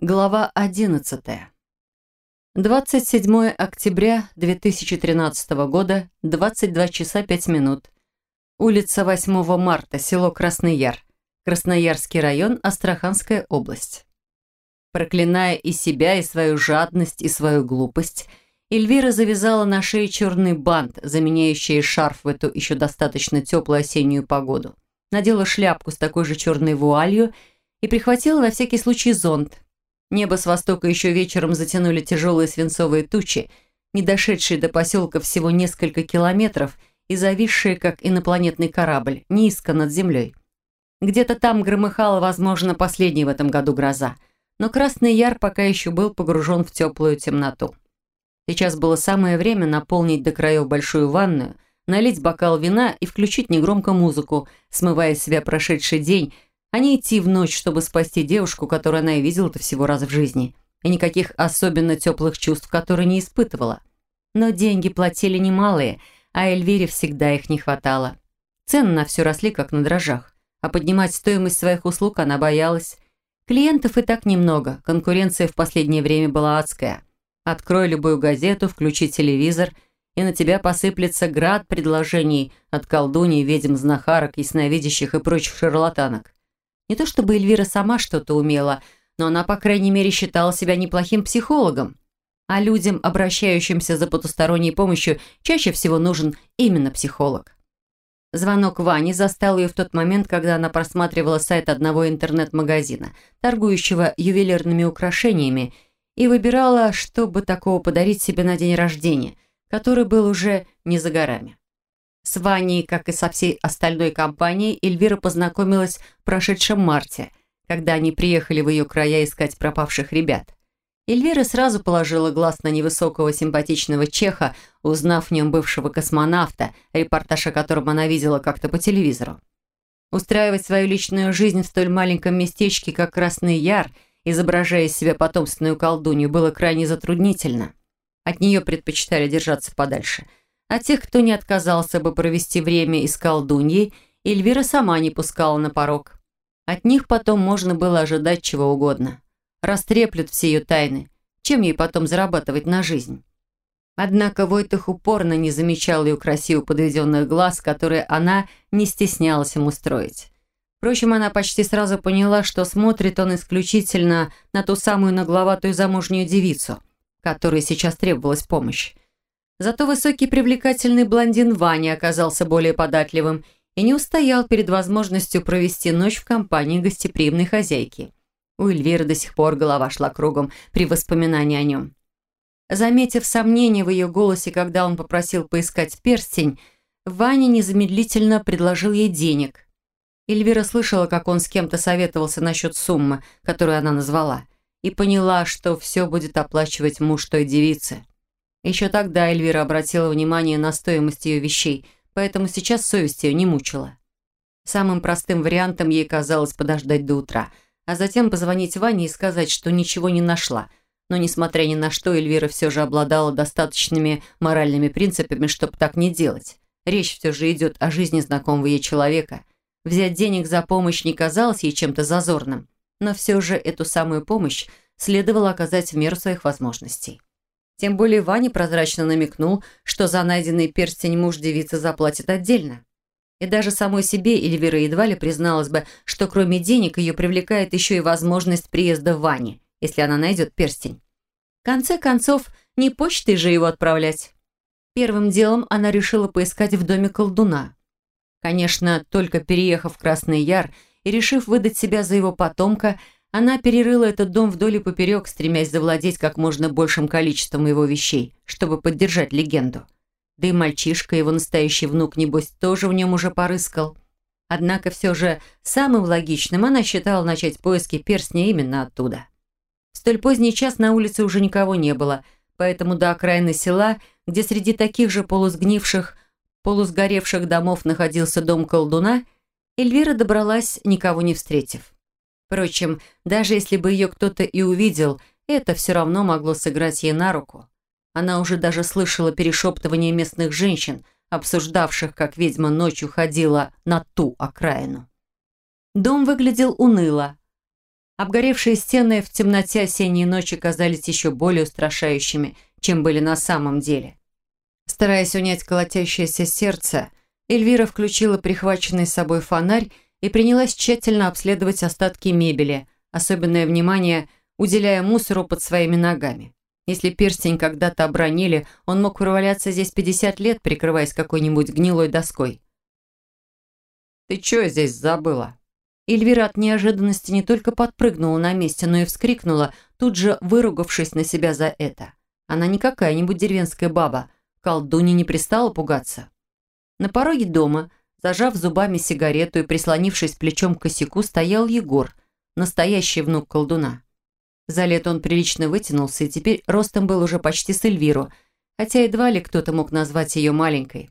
Глава 11. 27 октября 2013 года, 22 часа 5 минут. Улица 8 марта, село Красный Яр. Красноярский район, Астраханская область. Проклиная и себя, и свою жадность, и свою глупость, Эльвира завязала на шее черный бант, заменяющий шарф в эту еще достаточно теплую осеннюю погоду. Надела шляпку с такой же черной вуалью и прихватила на всякий случай зонт, Небо с востока еще вечером затянули тяжелые свинцовые тучи, не дошедшие до поселка всего несколько километров и зависшие, как инопланетный корабль, низко над землей. Где-то там громыхала, возможно, последняя в этом году гроза, но Красный Яр пока еще был погружен в теплую темноту. Сейчас было самое время наполнить до краев большую ванную, налить бокал вина и включить негромко музыку, смывая с себя прошедший день, а не идти в ночь, чтобы спасти девушку, которую она и видела-то всего раз в жизни, и никаких особенно теплых чувств, которые не испытывала. Но деньги платили немалые, а Эльвире всегда их не хватало. Цены на все росли, как на дрожжах, а поднимать стоимость своих услуг она боялась. Клиентов и так немного, конкуренция в последнее время была адская. Открой любую газету, включи телевизор, и на тебя посыплется град предложений от колдуний, ведьм, знахарок, ясновидящих и прочих шарлатанок. Не то чтобы Эльвира сама что-то умела, но она, по крайней мере, считала себя неплохим психологом. А людям, обращающимся за потусторонней помощью, чаще всего нужен именно психолог. Звонок Вани застал ее в тот момент, когда она просматривала сайт одного интернет-магазина, торгующего ювелирными украшениями, и выбирала, чтобы такого подарить себе на день рождения, который был уже не за горами. С Ваней, как и со всей остальной компанией, Эльвира познакомилась в прошедшем марте, когда они приехали в ее края искать пропавших ребят. Эльвира сразу положила глаз на невысокого симпатичного чеха, узнав в нем бывшего космонавта, репортаж о котором она видела как-то по телевизору. Устраивать свою личную жизнь в столь маленьком местечке, как Красный Яр, изображая из себя потомственную колдунью, было крайне затруднительно. От нее предпочитали держаться подальше – а тех, кто не отказался бы провести время и с колдуньей, Эльвира сама не пускала на порог. От них потом можно было ожидать чего угодно. Растреплют все ее тайны. Чем ей потом зарабатывать на жизнь? Однако Войтых упорно не замечал ее красиво подведенных глаз, которые она не стеснялась ему строить. Впрочем, она почти сразу поняла, что смотрит он исключительно на ту самую нагловатую замужнюю девицу, которой сейчас требовалась помощь. Зато высокий привлекательный блондин Ваня оказался более податливым и не устоял перед возможностью провести ночь в компании гостеприимной хозяйки. У Эльвиры до сих пор голова шла кругом при воспоминании о нем. Заметив сомнение в ее голосе, когда он попросил поискать перстень, Ваня незамедлительно предложил ей денег. Эльвира слышала, как он с кем-то советовался насчет суммы, которую она назвала, и поняла, что все будет оплачивать муж той девицы. Еще тогда Эльвира обратила внимание на стоимость ее вещей, поэтому сейчас совесть ее не мучила. Самым простым вариантом ей казалось подождать до утра, а затем позвонить Ване и сказать, что ничего не нашла. Но, несмотря ни на что, Эльвира все же обладала достаточными моральными принципами, чтобы так не делать. Речь все же идет о жизни знакомого ей человека. Взять денег за помощь не казалось ей чем-то зазорным, но все же эту самую помощь следовало оказать в меру своих возможностей. Тем более Ваня прозрачно намекнул, что за найденный перстень муж девицы заплатит отдельно. И даже самой себе Эльвира едва ли призналась бы, что кроме денег ее привлекает еще и возможность приезда Вани, если она найдет перстень. В конце концов, не почтой же его отправлять. Первым делом она решила поискать в доме колдуна. Конечно, только переехав в Красный Яр и решив выдать себя за его потомка, она перерыла этот дом вдоль и поперек, стремясь завладеть как можно большим количеством его вещей, чтобы поддержать легенду. Да и мальчишка, его настоящий внук, небось, тоже в нем уже порыскал. Однако все же самым логичным она считала начать поиски перстня именно оттуда. В столь поздний час на улице уже никого не было, поэтому до окраины села, где среди таких же полусгнивших, полусгоревших домов находился дом колдуна, Эльвира добралась, никого не встретив. Впрочем, даже если бы ее кто-то и увидел, это все равно могло сыграть ей на руку. Она уже даже слышала перешептывание местных женщин, обсуждавших, как ведьма ночью ходила на ту окраину. Дом выглядел уныло. Обгоревшие стены в темноте осенней ночи казались еще более устрашающими, чем были на самом деле. Стараясь унять колотящееся сердце, Эльвира включила прихваченный с собой фонарь и принялась тщательно обследовать остатки мебели, особенное внимание уделяя мусору под своими ногами. Если перстень когда-то обронили, он мог проваляться здесь 50 лет, прикрываясь какой-нибудь гнилой доской. «Ты что здесь забыла?» Эльвира от неожиданности не только подпрыгнула на месте, но и вскрикнула, тут же выругавшись на себя за это. Она не какая-нибудь деревенская баба, колдунья не пристала пугаться. На пороге дома, зажав зубами сигарету и прислонившись плечом к косяку, стоял Егор, настоящий внук колдуна. За лето он прилично вытянулся и теперь ростом был уже почти с Эльвиру, хотя едва ли кто-то мог назвать ее маленькой.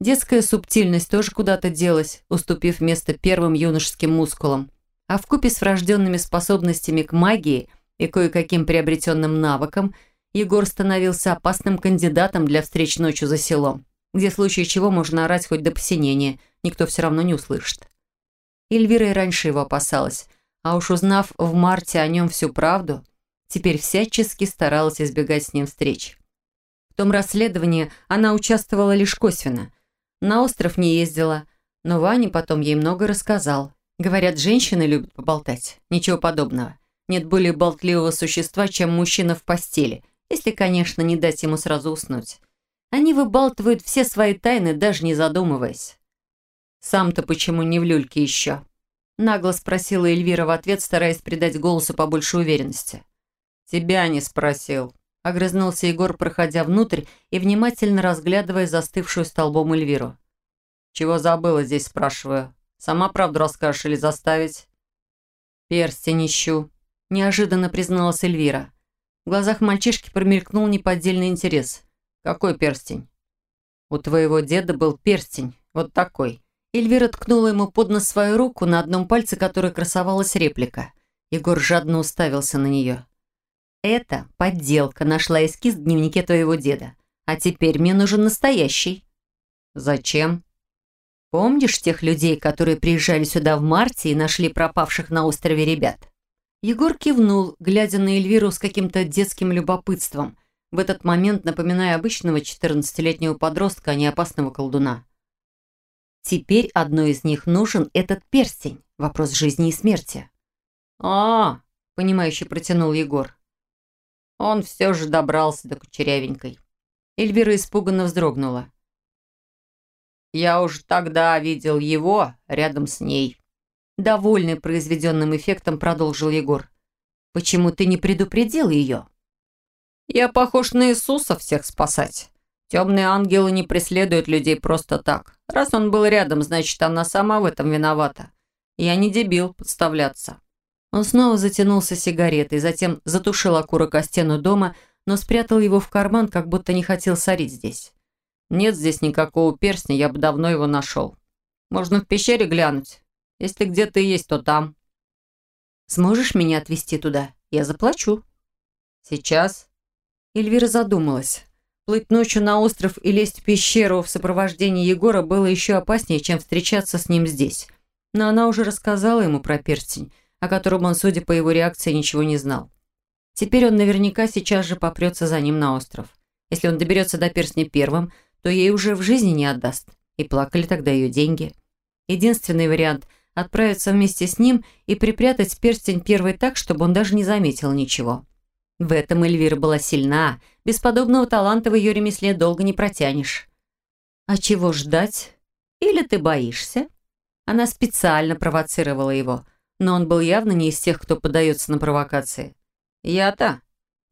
Детская субтильность тоже куда-то делась, уступив место первым юношеским мускулам. А вкупе с врожденными способностями к магии и кое-каким приобретенным навыкам Егор становился опасным кандидатом для встреч ночью за селом, где в случае чего можно орать хоть до посинения, никто все равно не услышит. Эльвира и раньше его опасалась, а уж узнав в марте о нем всю правду, теперь всячески старалась избегать с ним встреч. В том расследовании она участвовала лишь косвенно – на остров не ездила, но Ваня потом ей много рассказал. Говорят, женщины любят поболтать. Ничего подобного. Нет более болтливого существа, чем мужчина в постели, если, конечно, не дать ему сразу уснуть. Они выбалтывают все свои тайны, даже не задумываясь. «Сам-то почему не в люльке еще?» Нагло спросила Эльвира в ответ, стараясь придать голосу побольше уверенности. «Тебя не спросил», Огрызнулся Егор, проходя внутрь и внимательно разглядывая застывшую столбом Эльвиру. «Чего забыла здесь, спрашиваю? Сама правду расскажешь или заставить?» «Перстень ищу», – неожиданно призналась Эльвира. В глазах мальчишки промелькнул неподдельный интерес. «Какой перстень?» «У твоего деда был перстень, вот такой». Эльвира ткнула ему под нос свою руку, на одном пальце которой красовалась реплика. Егор жадно уставился на нее. «Это подделка, нашла эскиз в дневнике твоего деда. А теперь мне нужен настоящий». «Зачем?» «Помнишь тех людей, которые приезжали сюда в марте и нашли пропавших на острове ребят?» Егор кивнул, глядя на Эльвиру с каким-то детским любопытством, в этот момент напоминая обычного 14-летнего подростка, а не опасного колдуна. «Теперь одной из них нужен этот перстень. Вопрос жизни и смерти». «А, -а — понимающе протянул Егор. Он все же добрался до кучерявенькой. Эльвира испуганно вздрогнула. «Я уж тогда видел его рядом с ней». Довольный произведенным эффектом продолжил Егор. «Почему ты не предупредил ее?» «Я похож на Иисуса всех спасать. Темные ангелы не преследуют людей просто так. Раз он был рядом, значит, она сама в этом виновата. Я не дебил подставляться». Он снова затянулся сигаретой, затем затушил окурок о стену дома, но спрятал его в карман, как будто не хотел сорить здесь. Нет здесь никакого перстня, я бы давно его нашел. Можно в пещере глянуть. Если где-то есть, то там. Сможешь меня отвезти туда? Я заплачу. Сейчас? Эльвира задумалась. Плыть ночью на остров и лезть в пещеру в сопровождении Егора было еще опаснее, чем встречаться с ним здесь. Но она уже рассказала ему про перстень, о котором он, судя по его реакции, ничего не знал. Теперь он наверняка сейчас же попрется за ним на остров. Если он доберется до перстня первым, то ей уже в жизни не отдаст. И плакали тогда ее деньги. Единственный вариант – отправиться вместе с ним и припрятать перстень первый так, чтобы он даже не заметил ничего. В этом Эльвира была сильна. Без подобного таланта в ее ремесле долго не протянешь. А чего ждать? Или ты боишься? Она специально провоцировала его – но он был явно не из тех, кто поддается на провокации. «Я-то?»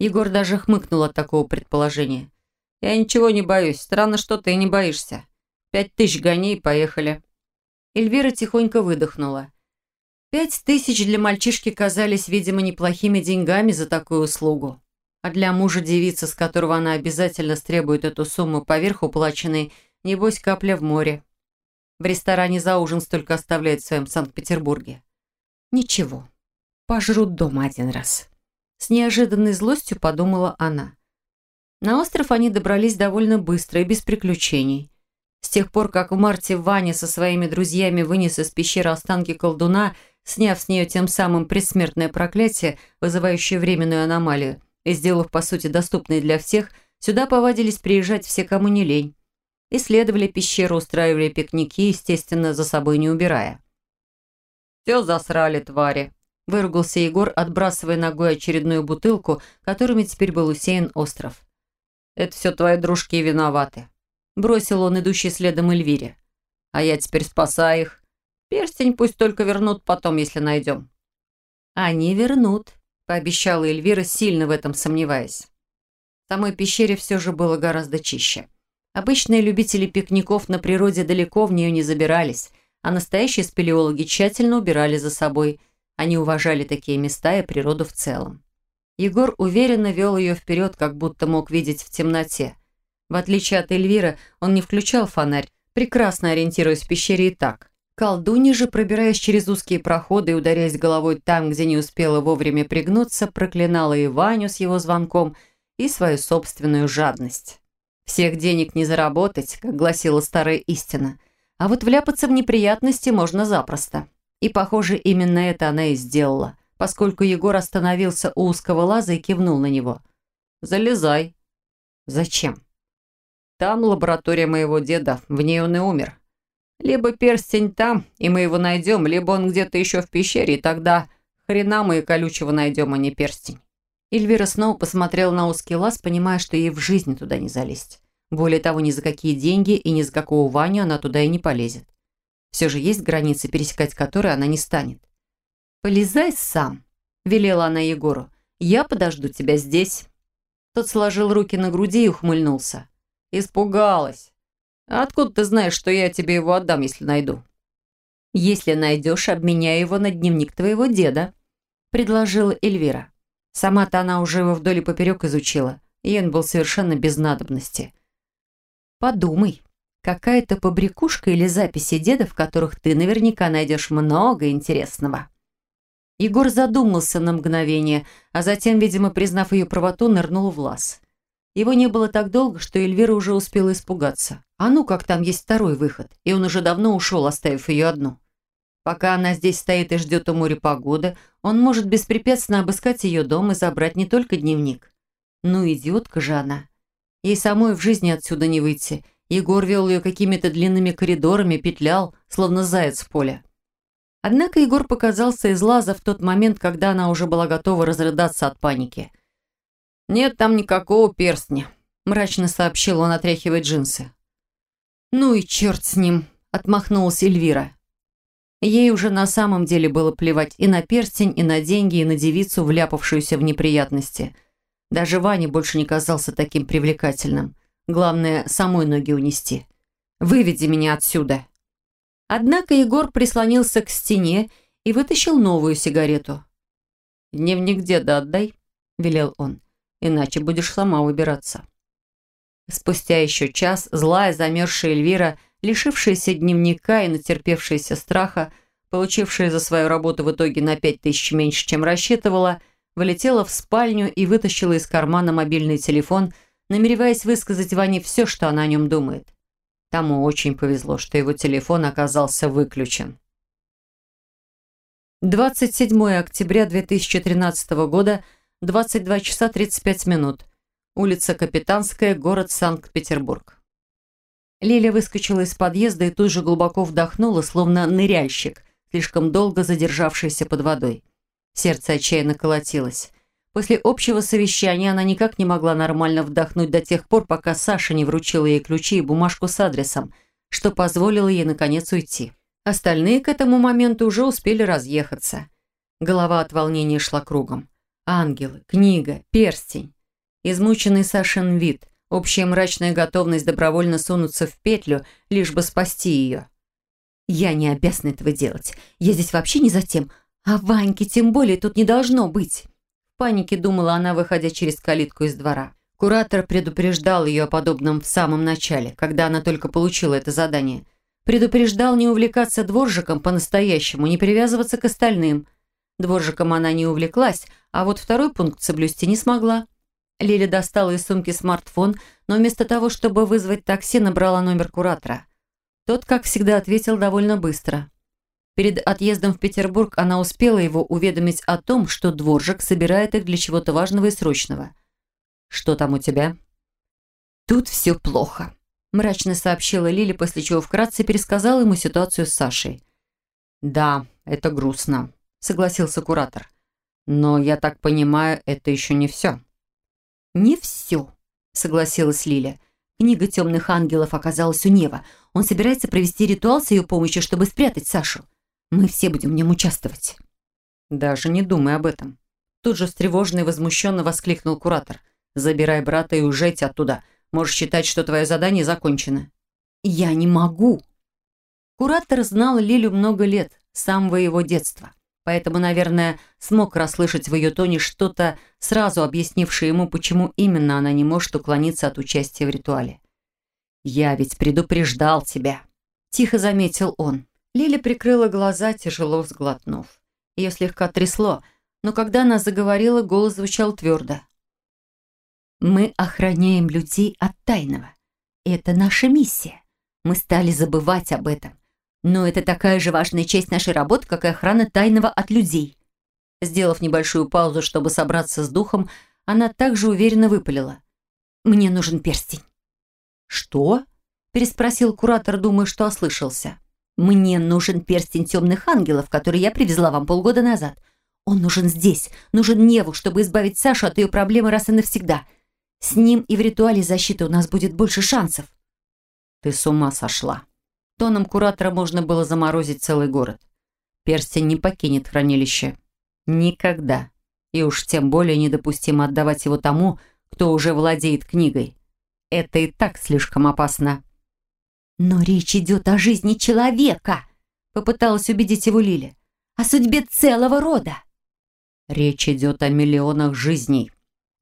Егор даже хмыкнул от такого предположения. «Я ничего не боюсь. Странно, что ты не боишься. Пять тысяч гони и поехали». Эльвира тихонько выдохнула. Пять тысяч для мальчишки казались, видимо, неплохими деньгами за такую услугу. А для мужа девицы, с которого она обязательно стребует эту сумму поверх уплаченной, небось капля в море. В ресторане за ужин столько оставляет в своем Санкт-Петербурге. Ничего, пожрут дома один раз. С неожиданной злостью подумала она. На остров они добрались довольно быстро и без приключений. С тех пор, как в марте Ваня со своими друзьями вынес из пещеры останки колдуна, сняв с нее тем самым предсмертное проклятие, вызывающее временную аномалию, и сделав, по сути, доступной для всех, сюда повадились приезжать все, кому не лень. Исследовали пещеру, устраивали пикники, естественно, за собой не убирая. «Все засрали, твари!» – выругался Егор, отбрасывая ногой очередную бутылку, которыми теперь был усеян остров. «Это все твои дружки виноваты», – бросил он идущий следом Эльвире. «А я теперь спасаю их. Перстень пусть только вернут потом, если найдем». «Они вернут», – пообещала Эльвира, сильно в этом сомневаясь. В самой пещере все же было гораздо чище. Обычные любители пикников на природе далеко в нее не забирались, а настоящие спелеологи тщательно убирали за собой. Они уважали такие места и природу в целом. Егор уверенно вел ее вперед, как будто мог видеть в темноте. В отличие от Эльвира, он не включал фонарь, прекрасно ориентируясь в пещере и так. Колдунья же, пробираясь через узкие проходы и ударяясь головой там, где не успела вовремя пригнуться, проклинала и Ваню с его звонком, и свою собственную жадность. Всех денег не заработать, как гласила старая истина. А вот вляпаться в неприятности можно запросто. И, похоже, именно это она и сделала, поскольку Егор остановился у узкого лаза и кивнул на него. «Залезай». «Зачем?» «Там лаборатория моего деда, в ней он и умер. Либо перстень там, и мы его найдем, либо он где-то еще в пещере, и тогда хрена мы и колючего найдем, а не перстень. Эльвира снова посмотрела на узкий лаз, понимая, что ей в жизни туда не залезть. Более того, ни за какие деньги и ни за какого Ваню она туда и не полезет. Все же есть границы, пересекать которые она не станет. «Полезай сам», – велела она Егору. «Я подожду тебя здесь». Тот сложил руки на груди и ухмыльнулся. «Испугалась. Откуда ты знаешь, что я тебе его отдам, если найду?» «Если найдешь, обменяй его на дневник твоего деда», – предложила Эльвира. Сама-то она уже его вдоль и поперек изучила, и он был совершенно без надобности. «Подумай, какая-то побрякушка или записи деда, в которых ты наверняка найдешь много интересного». Егор задумался на мгновение, а затем, видимо, признав ее правоту, нырнул в лаз. Его не было так долго, что Эльвира уже успела испугаться. А ну, как там есть второй выход, и он уже давно ушел, оставив ее одну. Пока она здесь стоит и ждет у моря погоды, он может беспрепятственно обыскать ее дом и забрать не только дневник. Ну, идиотка же она. Ей самой в жизни отсюда не выйти. Егор вел ее какими-то длинными коридорами, петлял, словно заяц в поле. Однако Егор показался из лаза в тот момент, когда она уже была готова разрыдаться от паники. «Нет там никакого перстня», – мрачно сообщил он, отряхивая джинсы. «Ну и черт с ним», – отмахнулась Эльвира. Ей уже на самом деле было плевать и на перстень, и на деньги, и на девицу, вляпавшуюся в неприятности. Даже Ваня больше не казался таким привлекательным. Главное, самой ноги унести. «Выведи меня отсюда!» Однако Егор прислонился к стене и вытащил новую сигарету. «Дневник деда отдай», — велел он, — «иначе будешь сама выбираться». Спустя еще час злая замерзшая Эльвира — лишившаяся дневника и натерпевшаяся страха, получившая за свою работу в итоге на пять тысяч меньше, чем рассчитывала, вылетела в спальню и вытащила из кармана мобильный телефон, намереваясь высказать Ване все, что она о нем думает. Тому очень повезло, что его телефон оказался выключен. 27 октября 2013 года, 22 часа 35 минут. Улица Капитанская, город Санкт-Петербург. Лиля выскочила из подъезда и тут же глубоко вдохнула, словно ныряльщик, слишком долго задержавшийся под водой. Сердце отчаянно колотилось. После общего совещания она никак не могла нормально вдохнуть до тех пор, пока Саша не вручила ей ключи и бумажку с адресом, что позволило ей наконец уйти. Остальные к этому моменту уже успели разъехаться. Голова от волнения шла кругом. Ангелы, книга, перстень. Измученный Сашин вид – Общая мрачная готовность добровольно сунуться в петлю, лишь бы спасти ее. «Я не обязана этого делать. Я здесь вообще не за тем. А Ваньки тем более тут не должно быть». В панике думала она, выходя через калитку из двора. Куратор предупреждал ее о подобном в самом начале, когда она только получила это задание. Предупреждал не увлекаться дворжиком по-настоящему, не привязываться к остальным. Дворжиком она не увлеклась, а вот второй пункт соблюсти не смогла. Лиля достала из сумки смартфон, но вместо того, чтобы вызвать такси, набрала номер куратора. Тот, как всегда, ответил довольно быстро. Перед отъездом в Петербург она успела его уведомить о том, что дворжик собирает их для чего-то важного и срочного. «Что там у тебя?» «Тут все плохо», – мрачно сообщила Лили, после чего вкратце пересказала ему ситуацию с Сашей. «Да, это грустно», – согласился куратор. «Но, я так понимаю, это еще не все». «Не все», – согласилась Лиля. «Книга темных ангелов оказалась у Нева. Он собирается провести ритуал с ее помощью, чтобы спрятать Сашу. Мы все будем в нем участвовать». «Даже не думай об этом». Тут же встревоженно и возмущенно воскликнул куратор. «Забирай брата и уезжайте оттуда. Можешь считать, что твое задание закончено». «Я не могу». Куратор знал Лилю много лет, с самого его детства. Поэтому, наверное, смог расслышать в ее тоне что-то, сразу объяснившее ему, почему именно она не может уклониться от участия в ритуале. «Я ведь предупреждал тебя», – тихо заметил он. Лиля прикрыла глаза, тяжело взглотнув. Ее слегка трясло, но когда она заговорила, голос звучал твердо. «Мы охраняем людей от тайного. Это наша миссия. Мы стали забывать об этом. Но это такая же важная часть нашей работы, как и охрана тайного от людей». Сделав небольшую паузу, чтобы собраться с духом, она также уверенно выпалила. «Мне нужен перстень». «Что?» – переспросил куратор, думая, что ослышался. Мне нужен перстень темных ангелов, который я привезла вам полгода назад. Он нужен здесь, нужен Неву, чтобы избавить Сашу от ее проблемы раз и навсегда. С ним и в ритуале защиты у нас будет больше шансов. Ты с ума сошла. Тоном куратора можно было заморозить целый город. Перстень не покинет хранилище. Никогда. И уж тем более недопустимо отдавать его тому, кто уже владеет книгой. Это и так слишком опасно. «Но речь идет о жизни человека», — попыталась убедить его Лили. «О судьбе целого рода». «Речь идет о миллионах жизней».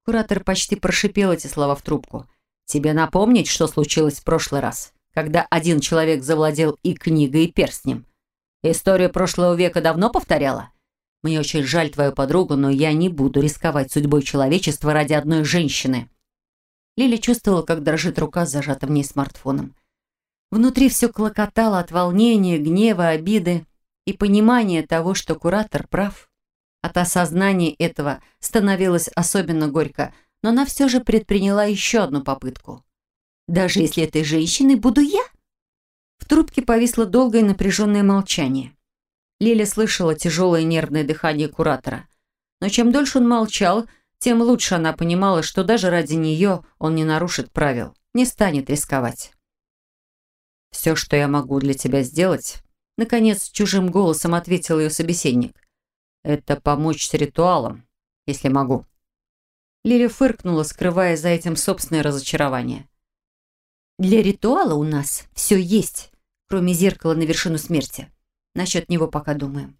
Куратор почти прошипел эти слова в трубку. «Тебе напомнить, что случилось в прошлый раз, когда один человек завладел и книгой, и перстнем? История прошлого века давно повторяла? Мне очень жаль твою подругу, но я не буду рисковать судьбой человечества ради одной женщины». Лили чувствовала, как дрожит рука с зажатым в ней смартфоном. Внутри все клокотало от волнения, гнева, обиды и понимания того, что куратор прав. От осознания этого становилось особенно горько, но она все же предприняла еще одну попытку. «Даже если этой женщиной буду я?» В трубке повисло долгое напряженное молчание. Лиля слышала тяжелое нервное дыхание куратора. Но чем дольше он молчал, тем лучше она понимала, что даже ради нее он не нарушит правил, не станет рисковать. «Все, что я могу для тебя сделать», — наконец чужим голосом ответил ее собеседник, «это помочь с ритуалом, если могу». Лиля фыркнула, скрывая за этим собственное разочарование. «Для ритуала у нас все есть, кроме зеркала на вершину смерти. Насчет него пока думаем».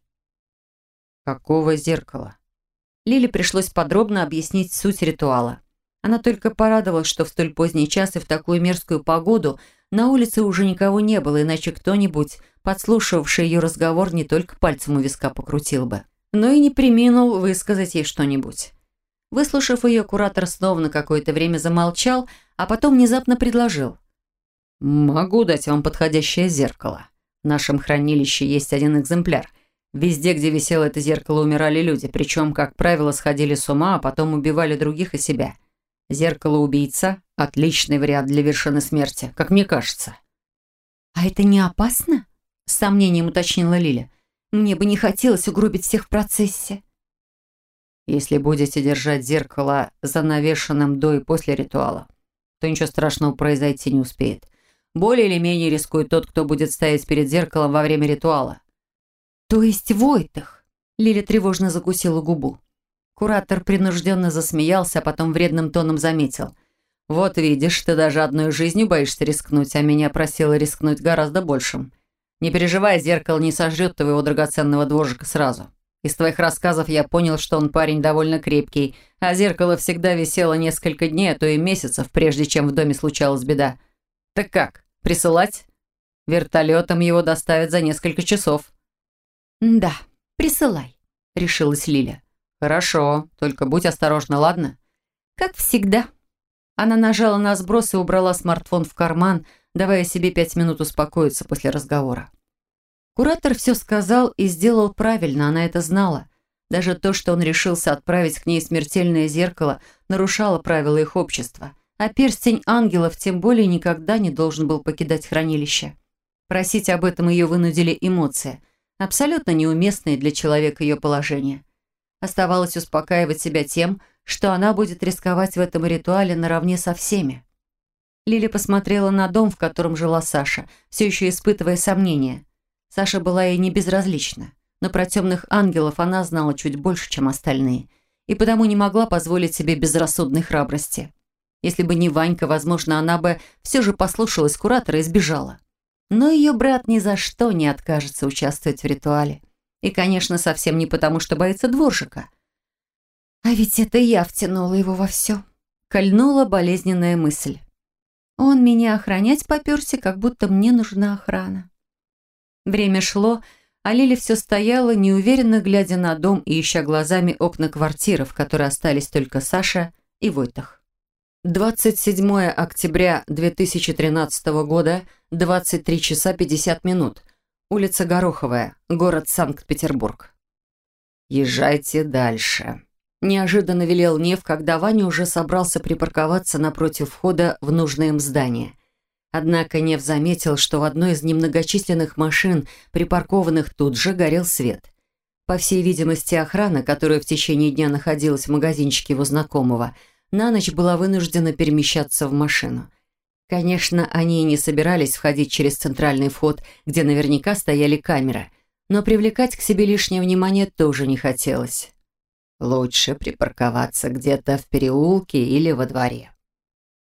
«Какого зеркала?» Лиле пришлось подробно объяснить суть ритуала. Она только порадовалась, что в столь поздний час и в такую мерзкую погоду – на улице уже никого не было, иначе кто-нибудь, подслушавший ее разговор, не только пальцем у виска покрутил бы, но и не приминул высказать ей что-нибудь. Выслушав ее, куратор снова на какое-то время замолчал, а потом внезапно предложил. «Могу дать вам подходящее зеркало. В нашем хранилище есть один экземпляр. Везде, где висело это зеркало, умирали люди, причем, как правило, сходили с ума, а потом убивали других и себя. Зеркало-убийца – отличный вариант для вершины смерти, как мне кажется. «А это не опасно?» – с сомнением уточнила Лиля. «Мне бы не хотелось угробить всех в процессе». «Если будете держать зеркало занавешенным до и после ритуала, то ничего страшного произойти не успеет. Более или менее рискует тот, кто будет стоять перед зеркалом во время ритуала». «То есть Войтах?» Лиля тревожно закусила губу. Куратор принужденно засмеялся, а потом вредным тоном заметил. «Вот видишь, ты даже одной жизнью боишься рискнуть, а меня просила рискнуть гораздо большим. Не переживай, зеркало не сожрет твоего драгоценного дворжика сразу. Из твоих рассказов я понял, что он парень довольно крепкий, а зеркало всегда висело несколько дней, а то и месяцев, прежде чем в доме случалась беда. Так как, присылать? Вертолетом его доставят за несколько часов». «Да, присылай», — решилась Лиля. «Хорошо, только будь осторожна, ладно?» «Как всегда». Она нажала на сброс и убрала смартфон в карман, давая себе пять минут успокоиться после разговора. Куратор все сказал и сделал правильно, она это знала. Даже то, что он решился отправить к ней смертельное зеркало, нарушало правила их общества. А перстень ангелов тем более никогда не должен был покидать хранилище. Просить об этом ее вынудили эмоции, абсолютно неуместные для человека ее положения. Оставалось успокаивать себя тем, что она будет рисковать в этом ритуале наравне со всеми. Лили посмотрела на дом, в котором жила Саша, все еще испытывая сомнения. Саша была ей не безразлична, но про темных ангелов она знала чуть больше, чем остальные, и потому не могла позволить себе безрассудной храбрости. Если бы не Ванька, возможно, она бы все же послушалась куратора и сбежала. Но ее брат ни за что не откажется участвовать в ритуале. И, конечно, совсем не потому, что боится дворжика. А ведь это я втянула его во все. Кольнула болезненная мысль. Он меня охранять поперся, как будто мне нужна охрана. Время шло, а Лили все стояла, неуверенно глядя на дом и ища глазами окна квартиры, в которой остались только Саша и Войтах. 27 октября 2013 года, 23 часа 50 минут. Улица Гороховая, город Санкт-Петербург. «Езжайте дальше», – неожиданно велел Нев, когда Ваня уже собрался припарковаться напротив входа в нужное им здание. Однако Нев заметил, что в одной из немногочисленных машин, припаркованных тут же, горел свет. По всей видимости, охрана, которая в течение дня находилась в магазинчике его знакомого, на ночь была вынуждена перемещаться в машину. Конечно, они и не собирались входить через центральный вход, где наверняка стояли камеры, но привлекать к себе лишнее внимание тоже не хотелось. Лучше припарковаться где-то в переулке или во дворе.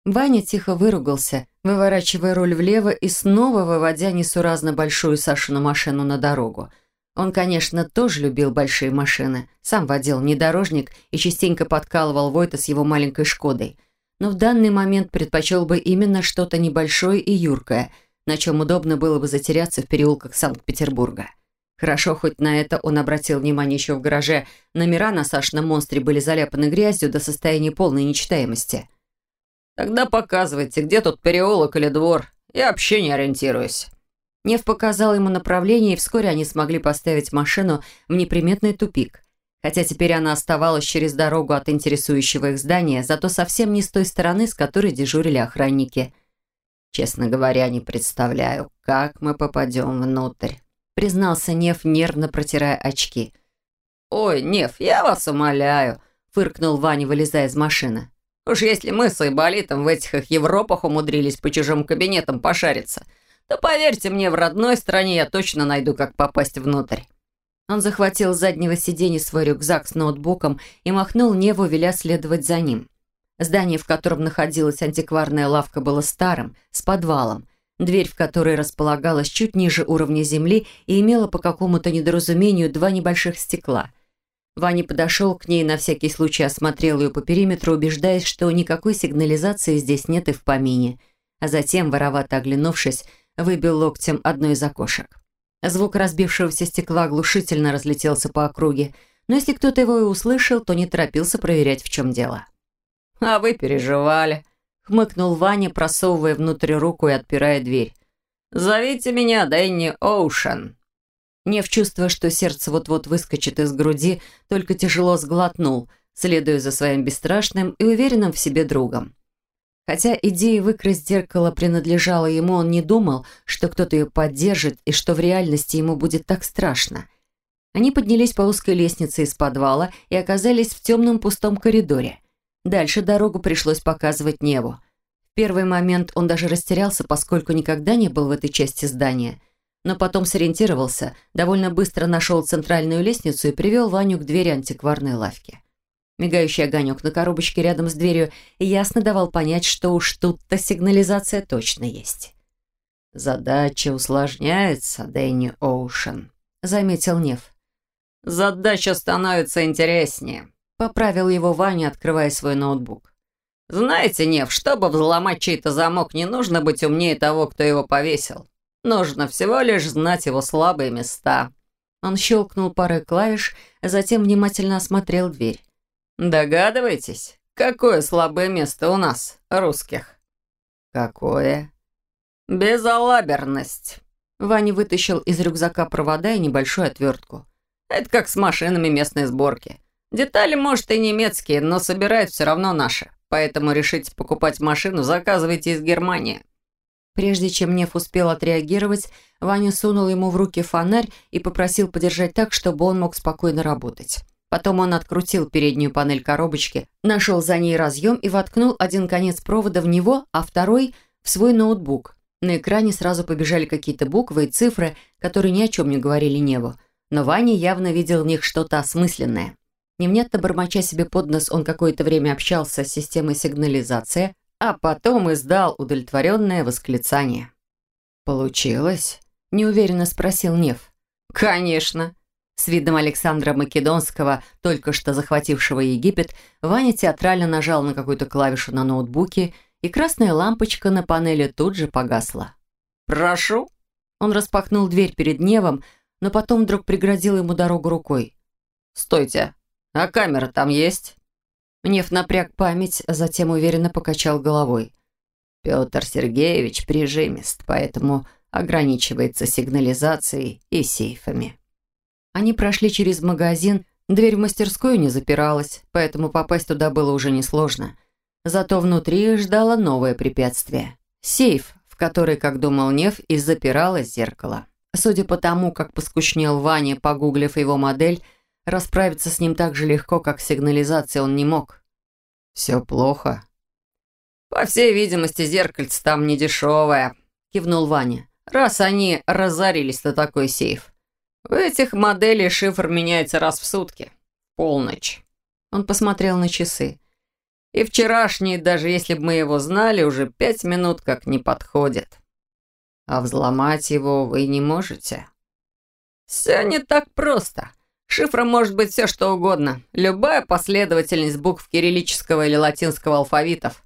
Ваня тихо выругался, выворачивая руль влево и снова выводя несуразно большую Сашину машину на дорогу. Он, конечно, тоже любил большие машины, сам водил внедорожник и частенько подкалывал Войта с его маленькой «Шкодой», но в данный момент предпочел бы именно что-то небольшое и юркое, на чем удобно было бы затеряться в переулках Санкт-Петербурга. Хорошо, хоть на это он обратил внимание еще в гараже. Номера на Сашином монстре были заляпаны грязью до состояния полной нечитаемости. «Тогда показывайте, где тут переулок или двор. Я вообще не ориентируюсь». Нев показал ему направление, и вскоре они смогли поставить машину в неприметный тупик – хотя теперь она оставалась через дорогу от интересующего их здания, зато совсем не с той стороны, с которой дежурили охранники. «Честно говоря, не представляю, как мы попадем внутрь», признался Нев, нервно протирая очки. «Ой, Нев, я вас умоляю», фыркнул Ваня, вылезая из машины. «Уж если мы с Айболитом в этих их Европах умудрились по чужим кабинетам пошариться, то поверьте мне, в родной стране я точно найду, как попасть внутрь». Он захватил с заднего сиденья свой рюкзак с ноутбуком и махнул Неву, веля следовать за ним. Здание, в котором находилась антикварная лавка, было старым, с подвалом, дверь в которой располагалась чуть ниже уровня земли и имела по какому-то недоразумению два небольших стекла. Ваня подошел к ней, на всякий случай осмотрел ее по периметру, убеждаясь, что никакой сигнализации здесь нет и в помине, а затем, воровато оглянувшись, выбил локтем одно из окошек. Звук разбившегося стекла оглушительно разлетелся по округе, но если кто-то его и услышал, то не торопился проверять, в чем дело. «А вы переживали», — хмыкнул Ваня, просовывая внутрь руку и отпирая дверь. «Зовите меня Дэнни Оушен». Нев, чувствуя, что сердце вот-вот выскочит из груди, только тяжело сглотнул, следуя за своим бесстрашным и уверенным в себе другом. Хотя идея выкрасть зеркало принадлежала ему, он не думал, что кто-то ее поддержит и что в реальности ему будет так страшно. Они поднялись по узкой лестнице из подвала и оказались в темном пустом коридоре. Дальше дорогу пришлось показывать небу. В первый момент он даже растерялся, поскольку никогда не был в этой части здания. Но потом сориентировался, довольно быстро нашел центральную лестницу и привел Ваню к двери антикварной лавки. Мигающий огонек на коробочке рядом с дверью ясно давал понять, что уж тут-то сигнализация точно есть. «Задача усложняется, Дэнни Оушен», — заметил Нев. «Задача становится интереснее», — поправил его Ваня, открывая свой ноутбук. «Знаете, Нев, чтобы взломать чей-то замок, не нужно быть умнее того, кто его повесил. Нужно всего лишь знать его слабые места». Он щелкнул парой клавиш, а затем внимательно осмотрел дверь. Догадываетесь, какое слабое место у нас, русских? Какое? Безалаберность. Ваня вытащил из рюкзака провода и небольшую отвертку. «Это как с машинами местной сборки. Детали, может, и немецкие, но собирают все равно наши. Поэтому решите покупать машину, заказывайте из Германии». Прежде чем Нев успел отреагировать, Ваня сунул ему в руки фонарь и попросил подержать так, чтобы он мог спокойно работать. Потом он открутил переднюю панель коробочки, нашел за ней разъем и воткнул один конец провода в него, а второй – в свой ноутбук. На экране сразу побежали какие-то буквы и цифры, которые ни о чем не говорили Неву. Но Ваня явно видел в них что-то осмысленное. Невнятно бормоча себе под нос, он какое-то время общался с системой сигнализации, а потом издал удовлетворенное восклицание. «Получилось?» – неуверенно спросил Нев. «Конечно!» С видом Александра Македонского, только что захватившего Египет, Ваня театрально нажал на какую-то клавишу на ноутбуке, и красная лампочка на панели тут же погасла. «Прошу!» Он распахнул дверь перед Невом, но потом вдруг преградил ему дорогу рукой. «Стойте! А камера там есть?» Нев напряг память, а затем уверенно покачал головой. «Петр Сергеевич прижимист, поэтому ограничивается сигнализацией и сейфами». Они прошли через магазин, дверь в мастерскую не запиралась, поэтому попасть туда было уже несложно. Зато внутри ждало новое препятствие. Сейф, в который, как думал Нев, и запиралось зеркало. Судя по тому, как поскучнел Ваня, погуглив его модель, Расправиться с ним так же легко, как с сигнализацией, он не мог. «Все плохо». «По всей видимости, зеркальце там не дешевое», — кивнул Ваня. «Раз они разорились на такой сейф. У этих моделей шифр меняется раз в сутки. Полночь». Он посмотрел на часы. «И вчерашний, даже если бы мы его знали, уже пять минут как не подходит. А взломать его вы не можете». «Все не так просто. Шифром может быть все, что угодно. Любая последовательность букв кириллического или латинского алфавитов.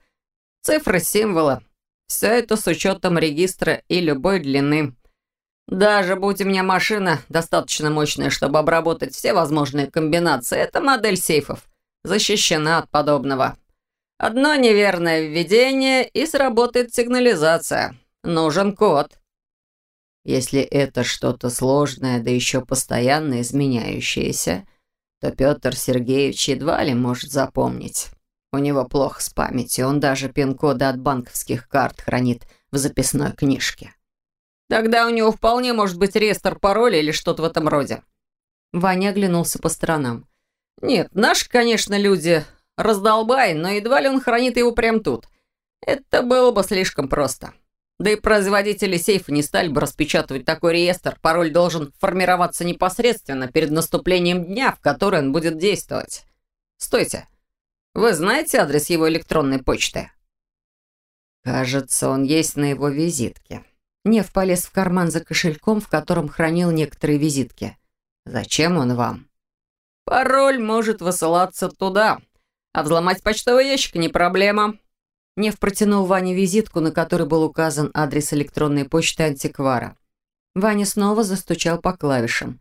Цифры, символы. Все это с учетом регистра и любой длины. Даже будь у меня машина достаточно мощная, чтобы обработать все возможные комбинации, эта модель сейфов защищена от подобного. Одно неверное введение, и сработает сигнализация. Нужен код. Если это что-то сложное, да еще постоянно изменяющееся, то Петр Сергеевич едва ли может запомнить. У него плохо с памятью, он даже пин-коды от банковских карт хранит в записной книжке. Тогда у него вполне может быть реестр пароля или что-то в этом роде. Ваня оглянулся по сторонам. Нет, наши, конечно, люди раздолбай, но едва ли он хранит его прямо тут. Это было бы слишком просто. Да и производители сейфа не стали бы распечатывать такой реестр. Пароль должен формироваться непосредственно перед наступлением дня, в который он будет действовать. Стойте. Вы знаете адрес его электронной почты? Кажется, он есть на его визитке. Нев полез в карман за кошельком, в котором хранил некоторые визитки. Зачем он вам? Пароль может высылаться туда, а взломать почтовый ящик не проблема. Нев протянул Ване визитку, на которой был указан адрес электронной почты антиквара. Ваня снова застучал по клавишам.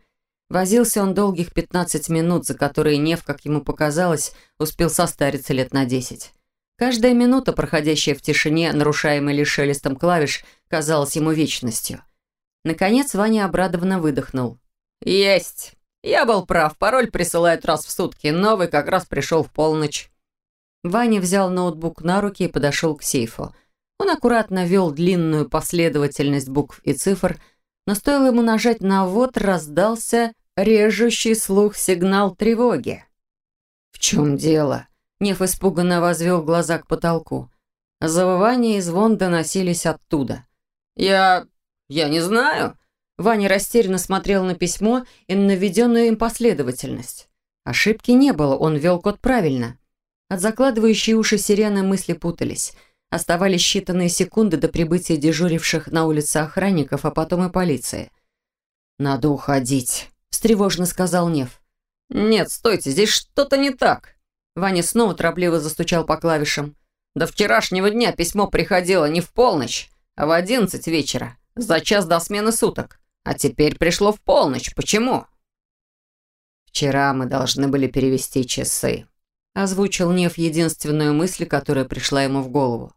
Возился он долгих 15 минут, за которые Нев, как ему показалось, успел состариться лет на 10. Каждая минута, проходящая в тишине, нарушаемой лишь шелестом клавиш, казалась ему вечностью. Наконец Ваня обрадованно выдохнул. «Есть! Я был прав, пароль присылают раз в сутки, новый как раз пришел в полночь». Ваня взял ноутбук на руки и подошел к сейфу. Он аккуратно ввел длинную последовательность букв и цифр, но стоило ему нажать на «ввод», раздался режущий слух сигнал тревоги. «В чем дело?» Неф испуганно возвел глаза к потолку. Завывания и звон доносились оттуда. «Я... я не знаю». Ваня растерянно смотрел на письмо и на наведенную им последовательность. Ошибки не было, он ввел код правильно. От закладывающей уши сирены мысли путались. Оставались считанные секунды до прибытия дежуривших на улице охранников, а потом и полиции. «Надо уходить», – встревожно сказал Нев. «Нет, стойте, здесь что-то не так». Ваня снова торопливо застучал по клавишам. «До вчерашнего дня письмо приходило не в полночь, а в одиннадцать вечера, за час до смены суток. А теперь пришло в полночь. Почему?» «Вчера мы должны были перевести часы», Озвучил Нев единственную мысль, которая пришла ему в голову.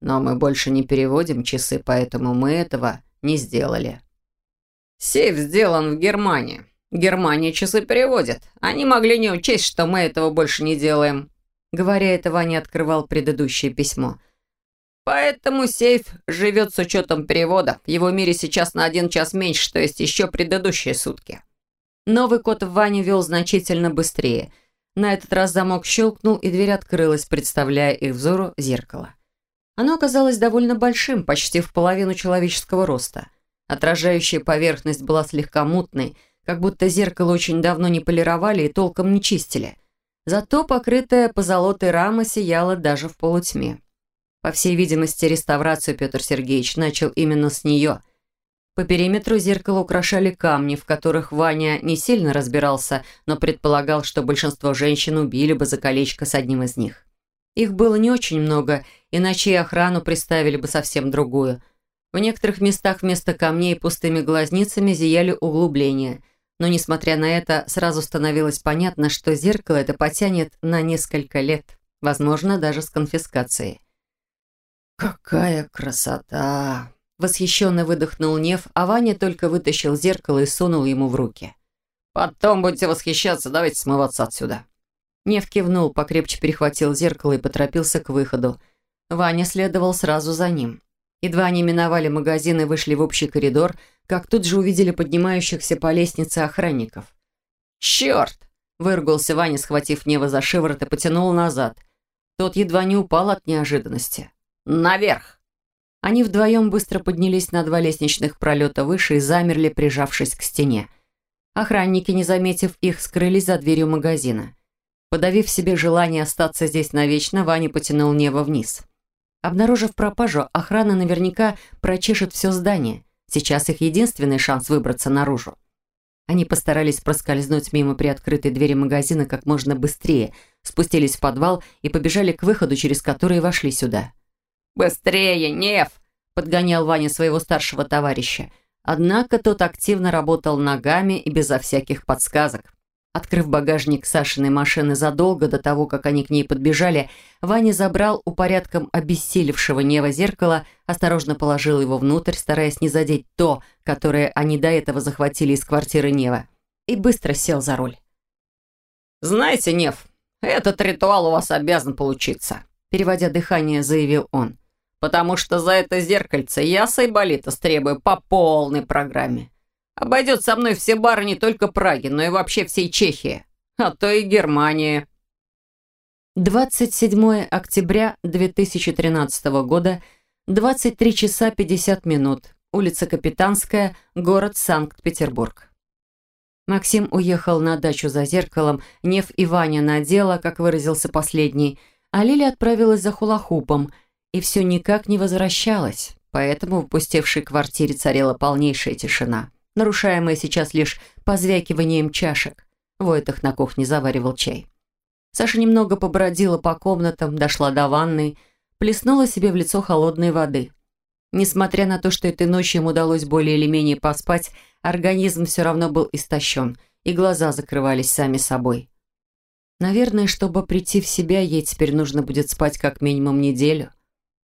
«Но мы больше не переводим часы, поэтому мы этого не сделали». «Сейф сделан в Германии. Германия часы переводит. Они могли не учесть, что мы этого больше не делаем». Говоря это, Ваня открывал предыдущее письмо. «Поэтому сейф живет с учетом перевода. В его мире сейчас на один час меньше, то есть еще предыдущие сутки». Новый код в Ване вел значительно быстрее. На этот раз замок щелкнул, и дверь открылась, представляя их взору зеркало. Оно оказалось довольно большим, почти в половину человеческого роста. Отражающая поверхность была слегка мутной, как будто зеркало очень давно не полировали и толком не чистили. Зато покрытая позолотой рама сияла даже в полутьме. По всей видимости, реставрацию Петр Сергеевич начал именно с нее. По периметру зеркала украшали камни, в которых Ваня не сильно разбирался, но предполагал, что большинство женщин убили бы за колечко с одним из них. Их было не очень много, иначе и охрану приставили бы совсем другую. В некоторых местах вместо камней пустыми глазницами зияли углубления. Но, несмотря на это, сразу становилось понятно, что зеркало это потянет на несколько лет, возможно, даже с конфискацией. «Какая красота!» Восхищенно выдохнул Нев, а Ваня только вытащил зеркало и сунул ему в руки. «Потом будете восхищаться, давайте смываться отсюда». Нев кивнул, покрепче перехватил зеркало и поторопился к выходу. Ваня следовал сразу за ним. Едва они миновали магазин и вышли в общий коридор, как тут же увидели поднимающихся по лестнице охранников. «Черт!» – выругался Ваня, схватив Нева за шиворот и потянул назад. Тот едва не упал от неожиданности. «Наверх!» Они вдвоем быстро поднялись на два лестничных пролета выше и замерли, прижавшись к стене. Охранники, не заметив их, скрылись за дверью магазина. Подавив себе желание остаться здесь навечно, Ваня потянул небо вниз. Обнаружив пропажу, охрана наверняка прочешет все здание. Сейчас их единственный шанс выбраться наружу. Они постарались проскользнуть мимо приоткрытой двери магазина как можно быстрее, спустились в подвал и побежали к выходу, через который вошли сюда. «Быстрее, Нев!» – подгонял Ваня своего старшего товарища. Однако тот активно работал ногами и безо всяких подсказок. Открыв багажник Сашиной машины задолго до того, как они к ней подбежали, Ваня забрал у порядком обессилевшего Нева зеркало, осторожно положил его внутрь, стараясь не задеть то, которое они до этого захватили из квартиры Нева, и быстро сел за руль. «Знаете, Нев, этот ритуал у вас обязан получиться», переводя дыхание, заявил он потому что за это зеркальце я с Айболита стребую по полной программе. Обойдет со мной все бары не только Праги, но и вообще всей Чехии, а то и Германии». 27 октября 2013 года, 23 часа 50 минут, улица Капитанская, город Санкт-Петербург. Максим уехал на дачу за зеркалом, Нев и Ваня на дело, как выразился последний, а Лиля отправилась за хулахупом – и все никак не возвращалась, поэтому в пустевшей квартире царила полнейшая тишина, нарушаемая сейчас лишь позвякиванием чашек. Войтах на кухне заваривал чай. Саша немного побродила по комнатам, дошла до ванной, плеснула себе в лицо холодной воды. Несмотря на то, что этой ночью им удалось более или менее поспать, организм все равно был истощен, и глаза закрывались сами собой. Наверное, чтобы прийти в себя, ей теперь нужно будет спать как минимум неделю.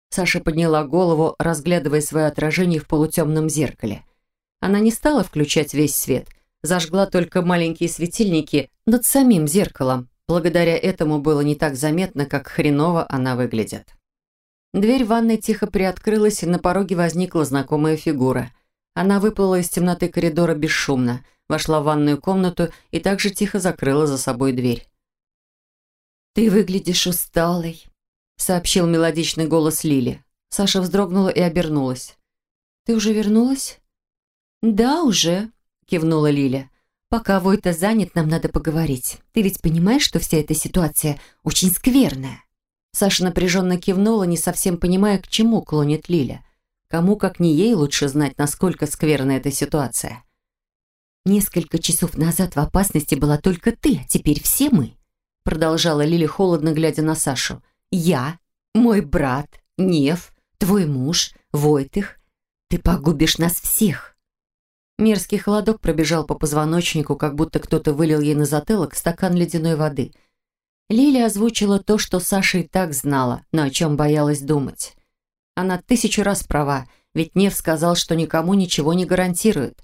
Саша подняла голову, разглядывая свое отражение в полутемном зеркале. Она не стала включать весь свет, зажгла только маленькие светильники над самим зеркалом. Благодаря этому было не так заметно, как хреново она выглядит. Дверь ванной тихо приоткрылась, и на пороге возникла знакомая фигура. Она выплыла из темноты коридора бесшумно, вошла в ванную комнату и также тихо закрыла за собой дверь. «Ты выглядишь усталой», сообщил мелодичный голос Лили. Саша вздрогнула и обернулась. «Ты уже вернулась?» «Да, уже», — кивнула Лиля. «Пока Войта занят, нам надо поговорить. Ты ведь понимаешь, что вся эта ситуация очень скверная?» Саша напряженно кивнула, не совсем понимая, к чему клонит Лиля. Кому, как не ей, лучше знать, насколько скверна эта ситуация. «Несколько часов назад в опасности была только ты, а теперь все мы», продолжала Лиля холодно, глядя на Сашу. Я, мой брат, Нев, твой муж, Войтых. Ты погубишь нас всех. Мерзкий холодок пробежал по позвоночнику, как будто кто-то вылил ей на затылок стакан ледяной воды. Лилия озвучила то, что Саша и так знала, но о чем боялась думать. Она тысячу раз права, ведь Нев сказал, что никому ничего не гарантирует.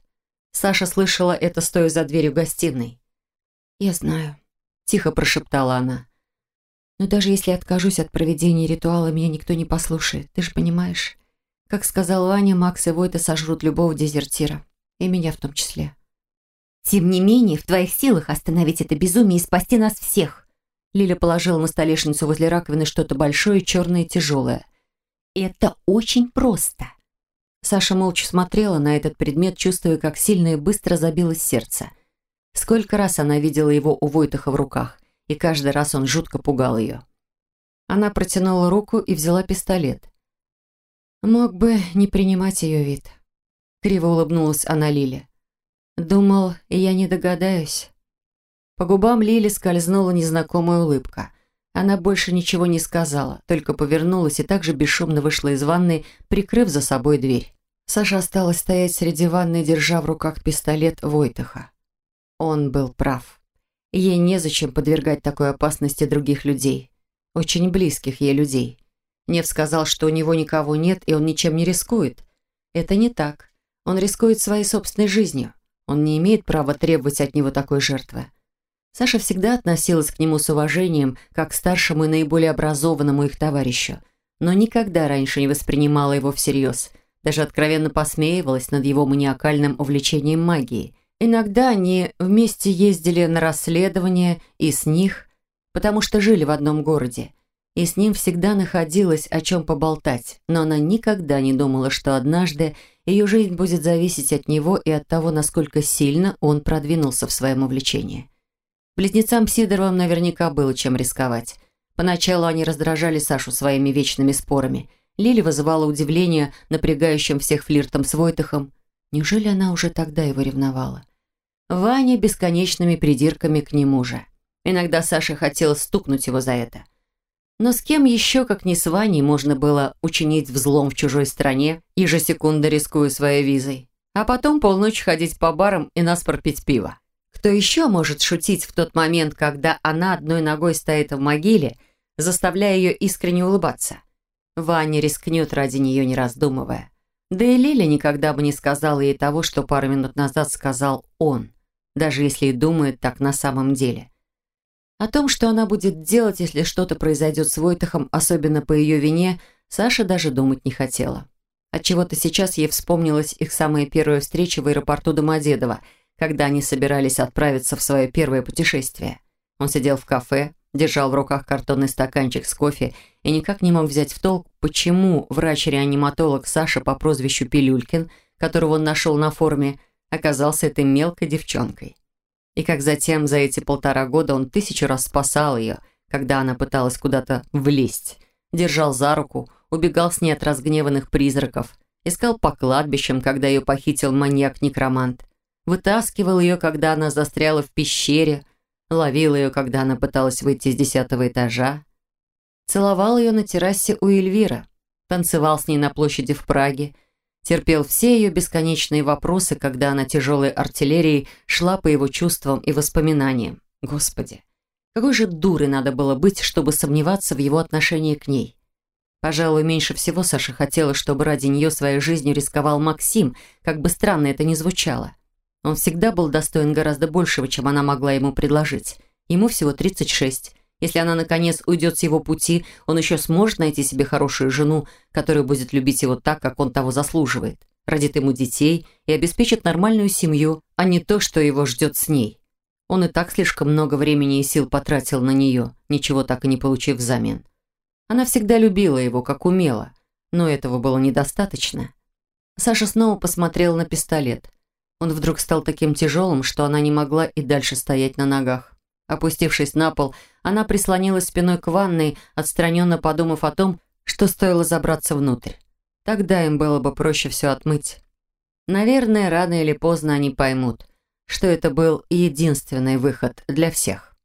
Саша слышала это, стоя за дверью гостиной. «Я знаю», — тихо прошептала она. «Но даже если откажусь от проведения ритуала, меня никто не послушает, ты же понимаешь? Как сказал Ваня, Макс и Войта сожрут любого дезертира, и меня в том числе». «Тем не менее, в твоих силах остановить это безумие и спасти нас всех», Лиля положила на столешницу возле раковины что-то большое, черное и тяжелое. «Это очень просто. Саша молча смотрела на этот предмет, чувствуя, как сильно и быстро забилось сердце. Сколько раз она видела его у Войтаха в руках, и каждый раз он жутко пугал ее. Она протянула руку и взяла пистолет. Мог бы не принимать ее вид. Криво улыбнулась она Лиле. Думал, я не догадаюсь. По губам Лили скользнула незнакомая улыбка. Она больше ничего не сказала, только повернулась и также бесшумно вышла из ванной, прикрыв за собой дверь. Саша осталась стоять среди ванной, держа в руках пистолет Войтаха. Он был прав. Ей незачем подвергать такой опасности других людей. Очень близких ей людей. Нев сказал, что у него никого нет, и он ничем не рискует. Это не так. Он рискует своей собственной жизнью. Он не имеет права требовать от него такой жертвы. Саша всегда относилась к нему с уважением, как к старшему и наиболее образованному их товарищу, но никогда раньше не воспринимала его всерьез – даже откровенно посмеивалась над его маниакальным увлечением магией. Иногда они вместе ездили на расследования и с них, потому что жили в одном городе. И с ним всегда находилось о чем поболтать, но она никогда не думала, что однажды ее жизнь будет зависеть от него и от того, насколько сильно он продвинулся в своем увлечении. Близнецам Сидоровым наверняка было чем рисковать. Поначалу они раздражали Сашу своими вечными спорами – Лили вызывала удивление напрягающим всех флиртом с Войтахом. Неужели она уже тогда его ревновала? Ваня бесконечными придирками к нему же. Иногда Саша хотела стукнуть его за это. Но с кем еще, как не с Ваней, можно было учинить взлом в чужой стране, ежесекунда рискуя своей визой, а потом полночь ходить по барам и наспор пить пиво? Кто еще может шутить в тот момент, когда она одной ногой стоит в могиле, заставляя ее искренне улыбаться? Ваня рискнет ради нее, не раздумывая. Да и Лиля никогда бы не сказала ей того, что пару минут назад сказал он, даже если и думает так на самом деле. О том, что она будет делать, если что-то произойдет с Войтахом, особенно по ее вине, Саша даже думать не хотела. Отчего-то сейчас ей вспомнилась их самая первая встреча в аэропорту Домодедово, когда они собирались отправиться в свое первое путешествие. Он сидел в кафе, держал в руках картонный стаканчик с кофе и никак не мог взять в толк, почему врач-реаниматолог Саша по прозвищу Пилюлькин, которого он нашел на форуме, оказался этой мелкой девчонкой. И как затем за эти полтора года он тысячу раз спасал ее, когда она пыталась куда-то влезть, держал за руку, убегал с ней от разгневанных призраков, искал по кладбищам, когда ее похитил маньяк-некромант, вытаскивал ее, когда она застряла в пещере – ловил ее, когда она пыталась выйти с десятого этажа, целовал ее на террасе у Эльвира, танцевал с ней на площади в Праге, терпел все ее бесконечные вопросы, когда она тяжелой артиллерией шла по его чувствам и воспоминаниям. Господи, какой же дурой надо было быть, чтобы сомневаться в его отношении к ней. Пожалуй, меньше всего Саша хотела, чтобы ради нее своей жизнью рисковал Максим, как бы странно это ни звучало. Он всегда был достоин гораздо большего, чем она могла ему предложить. Ему всего 36. Если она, наконец, уйдет с его пути, он еще сможет найти себе хорошую жену, которая будет любить его так, как он того заслуживает, родит ему детей и обеспечит нормальную семью, а не то, что его ждет с ней. Он и так слишком много времени и сил потратил на нее, ничего так и не получив взамен. Она всегда любила его, как умела, но этого было недостаточно. Саша снова посмотрел на пистолет. Он вдруг стал таким тяжелым, что она не могла и дальше стоять на ногах. Опустившись на пол, она прислонилась спиной к ванной, отстраненно подумав о том, что стоило забраться внутрь. Тогда им было бы проще все отмыть. Наверное, рано или поздно они поймут, что это был единственный выход для всех.